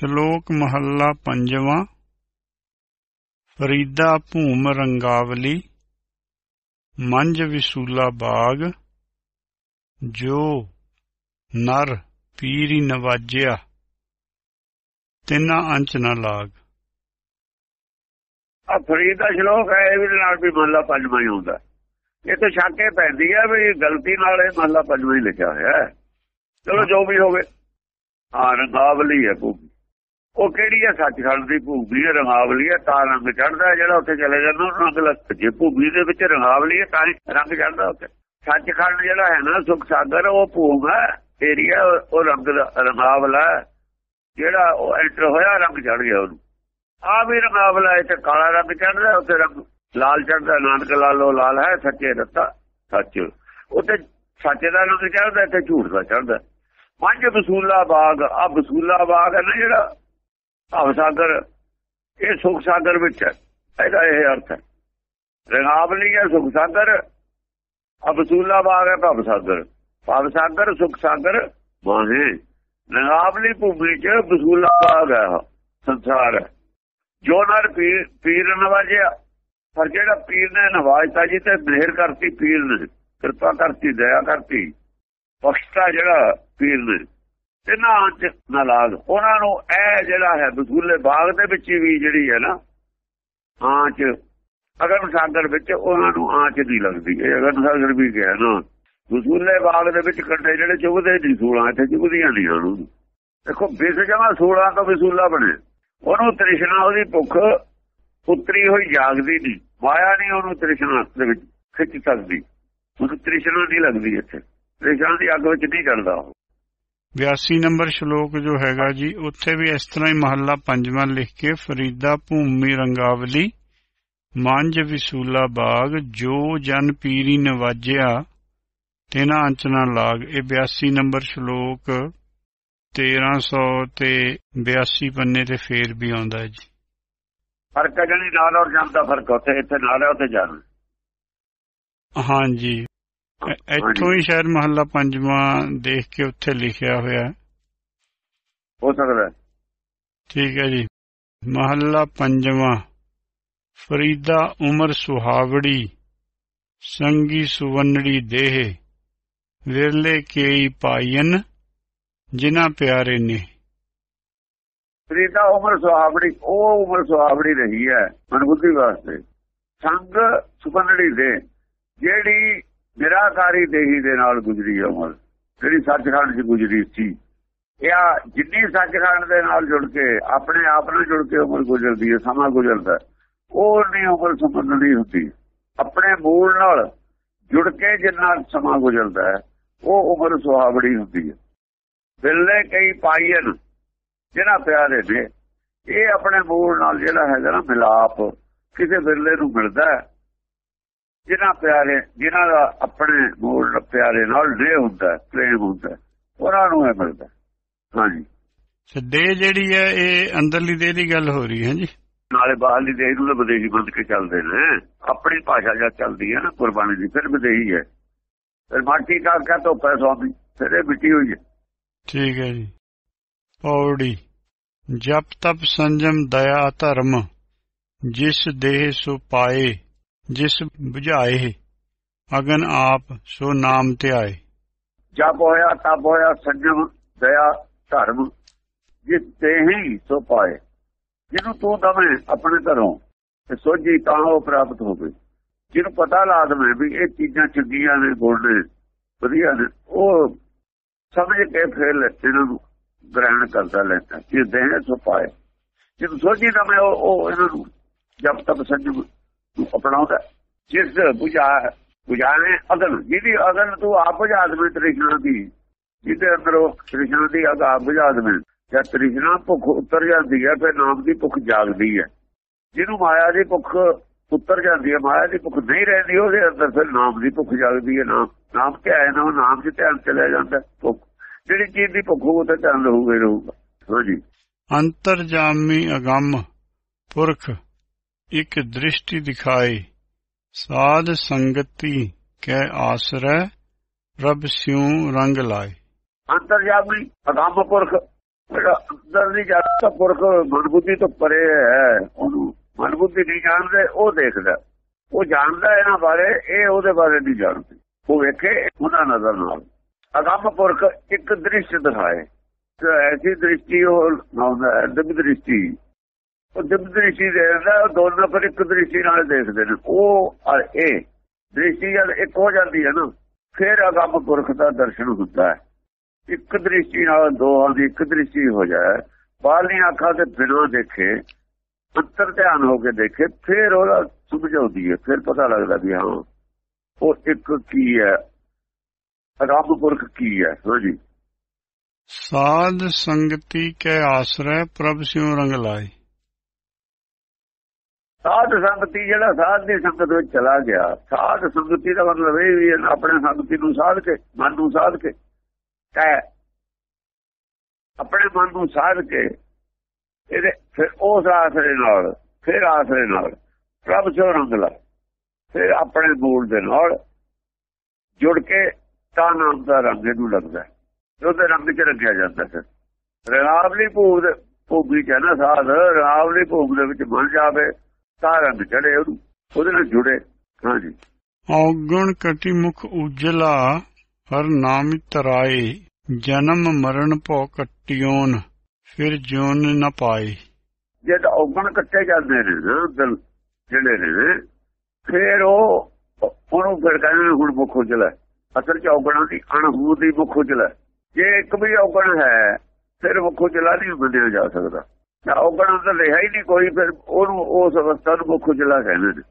ਸ਼ਲੋਕ ਮਹੱਲਾ ਪੰਜਵਾਂ। ਫਰੀਦਾ ਭੂਮ ਰੰਗਾਵਲੀ, ਮੰਜ ਵਿਸੂਲਾ ਬਾਗ, ਜੋ ਨਰ ਪੀਰੀ ਨਵਾਜਿਆ, ਤਿੰਨਾ ਅੰਚ ਨਾ ਲਾਗ। ਆ ਫਰੀਦ ਦਾ ਸ਼ਲੋਕ ਹੈ, ਇਹਦੇ ਨਾਲ ਵੀ ਮਹੱਲਾ ਪੰਜਵਾਂ ਹੀ ਹੁੰਦਾ। ਇਹ ਤਾਂ ਸ਼ੱਕੇ ਪੈਂਦੀ ਹੈ ਵੀ ਗਲਤੀ ਨਾਲ ਇਹ ਮਹੱਲਾ ਪੰਜਵਾਂ ਹੀ ਲਿਖਿਆ ਹੋਇਆ ਚਲੋ ਜੋ ਵੀ ਹੋਵੇ। ਹਾਂ, ਰੰਗਾਵਲੀ ਹੈ ਭੂਮੀ। ਉਹ ਕਿਹੜੀ ਹੈ ਸੱਚਖੰਡ ਦੀ ਭੂਮੀ ਹੈ ਰੰਗਾਵਲੀ ਹੈ ਤਾਂ ਰੰਗ ਚੜਦਾ ਜਿਹੜਾ ਉੱਥੇ ਚਲੇ ਜਾਂਦਾ, ਉਹ ਰੰਗ ਲੱਗ ਜੇ ਭੂਮੀ ਦੇ ਵਿੱਚ ਰੰਗਾਵਲੀ ਹੈ ਤਾਂ ਰੰਗ ਚੜਦਾ ਉੱਥੇ। ਸੱਚਖੰਡ ਜਿਹੜਾ ਹੈ ਨਾ, ਸੁਖ ਸਾਗਰ, ਉਹ ਭੂਮ ਹੈ, ਏਰੀਆ, ਉਹ ਰੰਗ ਰੰਗਾਵਲਾ ਜਿਹੜਾ ਉਹ ਐਂਟਰ ਹੋਇਆ, ਰੰਗ ਚੜ ਗਿਆ ਉਹਨੂੰ। ਆ ਵੀ ਰੰਗਾਵਲਾ ਹੈ ਕਾਲਾ ਰੰਗ ਚੜਦਾ ਉੱਥੇ ਰੰਗ ਲਾਲ ਚੜਦਾ ਨਾਨਕ ਲਾਲੋ ਲਾਲ ਹੈ, ਸੱਚੇ ਰਤਾ, ਸੱਚ। ਉੱਥੇ ਸੱਚ ਦਾ ਰੰਗ ਚੜਦਾ ਤੇ ਝੂਠ ਦਾ ਚੜਦਾ ਪੰਜ ਬਸੂਲਾ ਬਾਗ ਆ ਬਸੂਲਾ ਬਾਗ ਹੈ ਨਾ ਜਿਹੜਾ ਭਵ ਸਾਗਰ, ਇਹ ਸੁਖ ਸਾਗਰ ਵਿੱਚ ਹੈ। ਇਹਦਾ ਇਹ ਅਰਥ ਹੈ। ਰੰਗਾਵਲੀ ਹੈ ਸੁਖ ਸਾਗਰ ਆ ਬਾਗ ਹੈ ਭਵ ਸਾਗਰ। ਭਵ ਸਾਗਰ, ਸੁਖ ਸਾਗਰ ਮਾਹੇ ਰੰਗਾਵਲੀ ਭੂਮੀ ਚ ਬਸੂਲਾ ਬਾਗ ਹੈ ਸੰਸਾਰ ਜੋ ਨਰ ਪੀਰ ਪੀਰ ਨਵਾਜਿਆ, ਪਰ ਜਿਹੜਾ ਪੀਰ ਨੇ ਨਵਾਜਤਾ ਜੀ ਤੇ ਮਿਹਰ ਕਰਤੀ ਪੀਰ ਨੇ, ਕਿਰਪਾ ਕਰਤੀ, ਦਇਆ ਕਰਤੀ, ਬਖਸ਼ਤਾ ਜਿਹੜਾ ਪੀਰ ਨੇ। ਤਿੰਨਾਂ ਅੰਚ ਨਲਾਗ ਉਹਨਾਂ ਨੂੰ ਇਹ ਜਿਹੜਾ ਹੈ ਬਸੂਲੇ ਬਾਗ ਦੇ ਵਿੱਚ ਵੀ ਜਿਹੜੀ ਹੈ ਨਾ, ਆਂਚ ਅਗਰ ਸਾਗਰ ਵਿੱਚ ਉਹਨਾਂ ਨੂੰ ਆਂਚ ਨਹੀਂ ਲੱਗਦੀ ਇਹ ਅਗਰ ਸਾਗਰ ਵੀ ਗਿਆ ਨਾ ਬਸੂਲੇ ਬਾਗ ਦੇ ਵਿੱਚ ਕੰਡੇ ਜਿਹੜੇ ਚੁਗਦੇ ਨਹੀਂ, ਸੂਲਾਂ ਇੱਥੇ ਚੁਗਦੀਆਂ ਨਹੀਂ ਉਹਨੂੰ ਦੇਖੋ ਬਿਸ ਜਮਾ ਸੂਲਾਂ ਤੋਂ ਵਸੂਲਾ ਬਣੇ ਉਹਨੂੰ ਤ੍ਰਿਸ਼ਨਾ, ਉਹਦੀ ਭੁੱਖ ਉਤਰੀ ਹੋਈ ਜਾਗਦੀ ਨਹੀਂ। ਮਾਇਆ ਨਹੀਂ ਉਹਨੂੰ ਤ੍ਰਿਸ਼ਨਾ ਦੇ ਵਿੱਚ ਖਿੱਚ ਸਕਦੀ। ਉਹਨੂੰ ਤ੍ਰਿਸ਼ਨਾ ਨਹੀਂ ਲੱਗਦੀ ਇੱਥੇ। ਤ੍ਰਿਸ਼ਨਾ ਦੀ ਅੱਗ ਵਿੱਚ ਨਹੀਂ ਚੜਦਾ ਉਹ। 82 ਨੰਬਰ ਸ਼ਲੋਕ ਜੋ ਹੈਗਾ ਜੀ ਉੱਥੇ ਵੀ ਇਸ ਤਰ੍ਹਾਂ ਹੀ ਮਹੱਲਾ ਪੰਜਵਾਂ ਲਿਖ ਕੇ ਫਰੀਦਾ ਭੂਮੀ ਰੰਗਾਵਲੀ ਮੰਝ ਵਿਸੂਲਾ ਬਾਗ ਜੋ ਜਨ ਪੀਰੀ ਨਵਾਜਿਆ ਤਿਨਾ ਅੰਚ ਨਾ ਲਾਗ। ਇਹ 82 ਨੰਬਰ ਸ਼ਲੋਕ 1300 ਤੇ 82 ਪੰਨੇ ਤੇ ਫੇਰ ਵੀ ਆਉਂਦਾ ਜੀ। ਫ਼ਰਕ ਹੈ ਜਣੀ ਨਾਲ ਔਰ ਜਨ ਦਾ ਫ਼ਰਕ ਉੱਥੇ ਇੱਥੇ ਨਾਲ ਹੈ ਉੱਥੇ ਜਨ। ਹਾਂਜੀ। ਇੱਥੋਂ ਹੀ ਸ਼ਾਇਦ ਮਹੱਲਾ ਪੰਜਵਾਂ ਦੇਖ ਕੇ ਉੱਥੇ ਲਿਖਿਆ ਹੋਇਆ ਹੈ। ਸਕਦਾ। ਠੀਕ ਹੈ ਜੀ। ਮਹੱਲਾ ਪੰਜਵਾਂ। ਫਰੀਦਾ ਉਮਰ ਸੁਹਾਵੜੀ ਸੰਗੀ ਸੁਵੰਨੜੀ ਦੇਹ ਵਿਰਲੇ ਕੇਈ ਪਾਇਨ ਜਿਨ੍ਹਾਂ ਪਿਆਰੇ ਨੇ। ਫਰੀਦਾ ਉਮਰ ਸੁਹਾਵੜੀ ਉਹ ਉਮਰ ਸੁਹਾਵੜੀ ਰਹੀ ਹੈ ਮਨਬੁੱਧੀ ਵਾਸਤੇ। ਸੰਗ ਸੁਪਨੜੀ ਦੇ ਜਿਹੜੀ ਨਿਰਾਕਾਰੀ ਦੇਹੀ ਦੇ ਨਾਲ ਗੁਜ਼ਰੀ ਉਮਰ। ਜਿਹੜੀ ਸੱਚਖੰਡ 'ਚ ਗੁਜ਼ਰੀ ਸੀ। ਇਹ ਜਿੰਨੀ ਸੱਚਖੰਡ ਦੇ ਨਾਲ ਜੁੜ ਕੇ ਆਪਣੇ ਆਪ ਨਾਲ ਜੁੜ ਕੇ ਉਮਰ ਗੁਜ਼ਰਦੀ ਹੈ ਸਮਾਂ ਗੁਜ਼ਰਦਾ ਹੈ, ਉਹ ਨਹੀਂ ਉਮਰ ਸੁਪਨੜੀ ਹੁੰਦੀ। ਆਪਣੇ ਮੂਲ ਨਾਲ ਜੁੜ ਕੇ ਜਿੰਨਾ ਸਮਾਂ ਗੁਜ਼ਰਦਾ ਹੈ ਉਹ ਉਮਰ ਸੁਹਾਵੜੀ ਹੁੰਦੀ ਹੈ। ਬਿਰਲੇ ਕਈ ਪਾਈਨ ਜਿਹੜਾ ਪਿਆਰੇ ਨੇ ਇਹ ਆਪਣੇ ਮੂਲ ਨਾਲ ਜਿਹੜਾ ਹੈਗਾ ਨਾ ਮਿਲਾਪ ਕਿਸੇ ਬਿਰਲੇ ਨੂੰ ਮਿਲਦਾ ਜਿਨ੍ਹਾਂ ਪਿਆਰੇ ਜਿਨ੍ਹਾਂ ਦਾ ਆਪਣੇ ਮੂਲ ਪਿਆਰੇ ਨਾਲ ਦੇ ਹੁੰਦਾ ਪ੍ਰੇਮ ਹੁੰਦਾ ਉਹਨਾਂ ਨੂੰ ਇਹ ਮਿਲਦਾ। ਹਾਂਜੀ। ਦੇਹ ਜਿਹੜੀ ਹੈ ਇਹ ਅੰਦਰਲੀ ਦੇਹ ਦੀ ਗੱਲ ਹੋ ਰਹੀ ਹੈ ਜੀ ਨਾਲੇ ਬਾਹਰਲੀ ਦੇਹ ਨੂੰ ਵਿਦੇਹੀ ਬੰਦ ਕੇ ਚੱਲਦੇ ਨੇ। ਆਪਣੀ ਭਾਸ਼ਾ ਜਦ ਚੱਲਦੀ ਹੈ ਨਾ ਕੁਰਬਾਨੀ ਦੀ ਫਿਰ ਵਿਦੇਹੀ ਹੈ। ਫਿਰ ਮਾਟੀ ਕਾ ਕਾ ਤੋਂ ਪੈਸਾ ਵੀ ਫਿਰ ਇਹ ਮਿੱਟੀ ਹੋਈ ਹੈ। ਠੀਕ ਹੈ ਜੀ। ਪੌੜੀ। ਜਪ ਤਪ ਸੰਜਮ ਦਇਆ ਧਰਮ ਜਿਸ ਦੇਹ ਸੋ ਪਾਏ। ਜਿਸ 부ਝਾਏ ਅਗਨ ਆਪ ਸੋ ਨਾਮ ਧਿਆਏ ਜਪ ਹੋਇਆ, ਤਪ ਹੋਇਆ, ਸੰਜਮ, ਦਇਆ, ਧਰਮ, ਜਿਸ ਤੇ ਹੀ ਸੋ ਪਾਏ। ਜਿਹਨੂੰ ਤੂੰ ਦਵੇਂ ਆਪਣੇ ਘਰੋਂ, ਤੇ ਸੋਝੀ ਤਾਂ ਉਹ ਪ੍ਰਾਪਤ ਹੋਵੇ। ਜਿਹਨੂੰ ਪਤਾ ਲਾ ਦਵੇਂ ਵੀ ਇਹ ਚੀਜ਼ਾਂ ਚੰਗੀਆਂ ਨੇ, ਗੁਣ ਨੇ, ਵਧੀਆ ਨੇ, ਉਹ ਸਮਝ ਕੇ ਫਿਰ ਇਹਨਾਂ ਨੂੰ ਗ੍ਰਹਿਣ ਕਰਦਾ ਲੈਂਦਾ ਜਿਸ ਦੇ ਸੋ ਪਾਏ। ਜਿਹਨੂੰ ਸੋਝੀ ਦਵੇਂ ਉਹ ਇਹਨਾਂ ਨੂੰ ਜਪ, ਤਪ, ਸੰਜਮ ਅਪਣਾਉਂਦਾ ਜਿਸ ਬੁਝਾ ਬੁਝਾਣੇ ਅਗਨ। ਜਿਹਦੀ ਅਗਨ ਤੂੰ ਆਪ ਬੁਝਾ ਦਵੇਂ ਤ੍ਰਿਸ਼ਨਾ ਦੀ। ਜਿਹਦੇ ਅੰਦਰ ਉਹ ਤ੍ਰਿਸ਼ਨਾ ਦੀ ਅਗ ਆਪ ਬੁਝਾ ਦਵੇਂ। ਜਦ ਤ੍ਰਿਸ਼ਨਾ ਭੁੱਖ ਉਤਰ ਜਾਂਦੀ ਹੈ, ਫਿਰ ਨਾਮ ਦੀ ਭੁੱਖ ਜਾਗਦੀ ਹੈ। ਜਿਹਨੂੰ ਮਾਇਆ ਦੀ ਭੁੱਖ ਉਤਰ ਜਾਂਦੀ ਹੈ, ਮਾਇਆ ਦੀ ਭੁੱਖ ਨਹੀਂ ਰਹਿੰਦੀ, ਉਹਦੇ ਅੰਦਰ ਫਿਰ ਨਾਮ ਦੀ ਭੁੱਖ ਜਾਗਦੀ ਹੈ। ਨਾਮ ਨਾਮ ਧਿਆਨ ਨਾਲ ਨਾਮ 'ਚ ਧਿਆਨ ਚਲਿਆ ਜਾਂਦਾ ਭੁੱਖ। ਜਿਹੜੀ ਚੀਜ਼ ਦੀ ਭੁੱਖ ਉਹ ਤੇ ਧਿਆਨ ਰਹੂਗਾ ਰਹੂਗਾ। ਹਾਂਜੀ। ਅੰਤਰਜਾਮੀ ਅਗੰਮ ਪੁਰਖ ਇਕ ਦ੍ਰਿਸ਼ਟੀ ਦਿਖਾਏ ਸਾਧ ਸੰਗਤੀ ਕੈ ਆਸਰੈ ਰੱਬ ਸਿਉ ਰੰਗ ਲਾਏ। ਅੰਤਰਜਾਮੀ ਅਗੰਮ ਪੁਰਖ, ਜਿਹੜਾ ਅੰਦਰ ਦੀ ਜਾ ਪੁਰਖ ਮਨਬੁੱਧੀ ਤੋਂ ਪਰੇ ਹੈ ਉਹਨੂੰ। ਮਨਬੁੱਧੀ ਨਹੀਂ ਜਾਣਦੇ, ਉਹ ਦੇਖਦਾ। ਉਹ ਜਾਣਦਾ ਇਹਨਾਂ ਬਾਰੇ, ਇਹ ਉਹਦੇ ਬਾਰੇ ਨਹੀਂ ਜਾਣਦੇ। ਉਹ ਵੇਖੇ, ਉਹਨਾਂ ਨਜ਼ਰ ਨਾਲ। ਅਗੰਮ ਪੁਰਖ ਇੱਕ ਦ੍ਰਿਸ਼ ਦਿਖਾਏ। ਐਸੀ ਦ੍ਰਿਸ਼ਟੀ ਉਹ ਦਿਵ ਦ੍ਰਿਸ਼ਟੀ। ਉਹ ਦਿਵ ਦ੍ਰਿਸ਼ਟੀ ਦੇਖਦਾ, ਉਹ ਦੋਨੋਂ ਪਰ ਇੱਕ ਦ੍ਰਿਸ਼ਟੀ ਨਾਲ ਦੇਖਦੇ ਨੇ। ਉਹ ਔਰ ਇਹ ਦ੍ਰਿਸ਼ਟੀ ਜਦ ਇੱਕ ਹੋ ਜਾਂਦੀ ਹੈ ਨਾ, ਫਿਰ ਅਗੰਮ ਪੁਰਖ ਦਾ ਦਰਸ਼ਨ ਹੁੰਦਾ ਹੈ। ਇੱਕ ਦ੍ਰਿਸ਼ਟੀ ਨਾਲ ਦੋਹਾਂ ਦੀ ਇੱਕ ਦ੍ਰਿਸ਼ਟੀ ਹੋ ਜਾਏ, ਬਾਹਰਲੀਆਂ ਅੱਖਾਂ ਤੇ ਬਿਨਾਂ ਦੇਖੇ, ਅੰਤਰ ਧਿਆਨ ਹੋ ਕੇ ਦੇਖੇ, ਫਿਰ ਉਹਦਾ ਸਮਝਾਉਂਦੀ ਹੈ, ਫਿਰ ਪਤਾ ਲੱਗਦਾ ਵੀ ਹਾਂ, ਉਹ ਇੱਕ ਕੀ ਹੈ, ਰੱਬ ਪੁਰਖ ਕੀ ਹੈ ਹਾਂਜੀ ਸਾਧ ਸੰਗਤੀ ਕੇ ਆਸਰੇ, ਪ੍ਰਭ ਸਿਉ ਰੰਗ ਲਾਏ। ਸਾਧ ਸੰਗਤੀ ਜਿਹੜਾ ਸਾਧ ਦੀ ਸੰਗਤ ਵਿੱਚ ਚਲਾ ਗਿਆ, ਸਾਧ ਸੰਗਤੀ ਦਾ ਮਤਲਬ ਇਹ ਵੀ ਆਪਣੇ ਸੰਗਤੀ ਨੂੰ ਸਾਧ ਕੇ, ਮਨ ਨੂੰ ਸਾਧ ਕੇ। ਕਹਿ ਆਪਣੇ ਮਨ ਨੂੰ ਸਾਧ ਕੇ, ਇਹਦੇ ਫਿਰ ਉਸ ਆਸਰੇ ਨਾਲ, ਫਿਰ ਆਸਰੇ ਨਾਲ, ਪ੍ਰਭ ਸਿਉ ਰੰਗ ਲਾ, ਫਿਰ ਆਪਣੇ ਮੂਲ ਦੇ ਨਾਲ ਜੁੜ ਕੇ ਤਾਂ ਨਾਮ ਦਾ ਰੰਗ ਇਹਨੂੰ ਲੱਗਦਾ। ਉਹਦੇ ਰੰਗ ਚ ਰੰਗਿਆ ਜਾਂਦਾ ਫਿਰ। ਰਣਾਵਲੀ ਭੂਗ ਦੇ ਭੂਗੀ ਚ ਹੈ ਨਾ ਸਾਧ ਰਣਾਵਲੀ ਭੂਗ ਦੇ ਵਿੱਚ ਬਣ ਜਾਵੇ। ਤਾਂ ਰੰਗ ਚੜੇ ਉਹਨੂੰ ਉਹਦੇ ਨਾਲ ਜੁੜੇ। ਹਾਂਜੀ। ਔਗਣ ਕਟੀ ਮੁਖ ਉਜਲਾ ਹਰ ਨਾਮ ਤਰਾਏ ਜਨਮ ਮਰਨ ਭੋ ਕਟਿਓਨ ਫਿਰ ਜਿਉਨ ਨ ਪਾਏ। ਜਦ ਔਗਣ ਕੱਟੇ ਜਾਂਦੇ ਨੇ ਦਿਲ ਜਿਹੜੇ ਨੇ ਫਿਰ ਉਹ ਉਹਨੂੰ ਫਿਰ ਕਹਿੰਦੇ ਹੁਣ ਮੁੱਖ ਉਜਲਾ ਅਸਲ ਚ ਔਗਣਾਂ ਦੀ ਅਣਹੂ ਦੀ ਮੁੱਖ ਉਜਲਾ ਜੇ ਇੱਕ ਵੀ ਔਗਣ ਹੈ ਫਿਰ ਮੁੱਖ ਉਜਲਾ ਨਹੀਂ ਮੰਨਿਆ ਜਾ ਸਕਦਾ। ਤਾਂ ਔਗਣਾਂ ਤਾਂ ਰਿਹਾ ਹੀ ਨਹੀਂ ਕੋਈ, ਫਿਰ ਉਹਨੂੰ ਉਸ ਅਵਸਥਾ ਨੂੰ ਮੁੱਖ ਉਜਲਾ ਕਹਿੰਦੇ ਨੇ।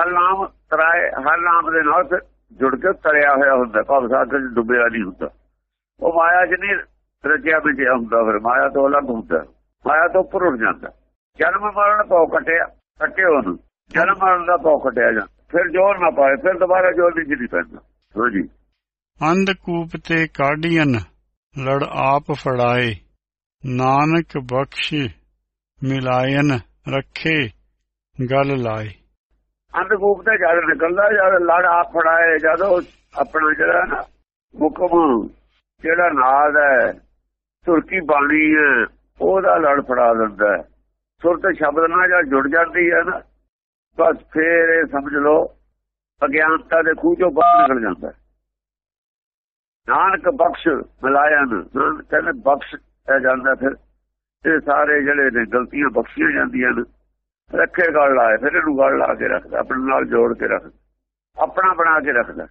ਹਰ ਨਾਮ ਤਰਾਏ, ਹਰ ਨਾਮ ਦੇ ਨਾਲ ਫਿਰ ਜੁੜ ਕੇ ਤਰਿਆ ਹੋਇਆ ਹੁੰਦਾ, ਭਵ ਸਾਗਰ ਚ ਡੁੱਬਿਆ ਨਹੀਂ ਹੁੰਦਾ। ਉਹ ਮਾਇਆ ਚ ਨਹੀਂ ਰਚਿਆ ਬਿਜਿਆ ਹੁੰਦਾ ਫਿਰ, ਮਾਇਆ ਤੋਂ ਅਲੱਗ ਹੁੰਦਾ। ਮਾਇਆ ਤੋਂ ਉੱਪਰ ਉੱਠ ਜਾਂਦਾ। ਜਨਮ ਮਰਨ ਪਾਉ ਕਟਿਆ, ਕੱਟੇ ਉਹਨੂੰ। ਜਨਮ ਮਰਨ ਦਾ ਪਾਉ ਕਟਿਆ ਜਾਂਦਾ। ਫਿਰ ਜੋਰ ਨਾ ਪਾਏ, ਫਿਰ ਦੁਬਾਰਾ ਜੋਰ ਨਹੀਂ ਜਿੱਦੀ ਪੈਂਦਾ। ਹਾਂਜੀ ਅੰਧ ਕੂਪ ਤੇ ਕਾਢੀਨ ਲੜ ਆਪ ਫੜਾਏ। ਨਾਨਕ ਬਖਸ਼ ਮਿਲਾਇਨ ਰੱਖੇ, ਗੱਲ ਲਾਏ ਅੰਧਕੂਪ ਤੇ ਜਦ ਨਿਕਲਦਾ, ਜਦ ਲੜ ਆਪ ਫੜਾਏ, ਜਦੋਂ ਆਪਣਾ ਜਿਹੜਾ ਨਾ ਹੁਕਮ, ਜਿਹੜਾ ਨਾਦ ਹੈ ਤੁਰਕੀ ਬਾਣੀ ਹੈ, ਉਹਦਾ ਲੜ ਫੜਾ ਦਿੰਦਾ ਹੈ। ਸੁਰਤ ਸ਼ਬਦ ਨਾਲ ਜਦ ਜੁੜ ਜਾਂਦੀ ਹੈ ਨਾ, ਬਸ ਫੇਰ ਇਹ ਸਮਝ ਲਓ, ਅਗਿਆਨਤਾ ਦੇ ਖੂਹ ਚੋਂ ਬਾਹਰ ਨਿਕਲ ਜਾਂਦਾ ਨਾਨਕ ਬਖਸ਼, ਮਿਲਾਇਨ, ਨਾਨਕ ਕਹਿੰਦੇ ਬਖਸ਼, ਇਹ ਜਾਂਦਾ ਫਿਰ ਇਹ ਸਾਰੇ ਜਿਹੜੇ ਨੇ ਗਲਤੀਆਂ ਬਖਸ਼ੀਆਂ ਜਾਂਦੀਆਂ ਨੇ, ਰੱਖੇ ਗਲ ਲਾਏ, ਫਿਰ ਇਹਨੂੰ ਗੱਲ ਲਾ ਕੇ ਰੱਖਦਾ, ਆਪਣੇ ਨਾਲ ਜੋੜ ਕੇ ਰੱਖਦਾ, ਆਪਣਾ ਬਣਾ ਕੇ ਰੱਖਦਾ।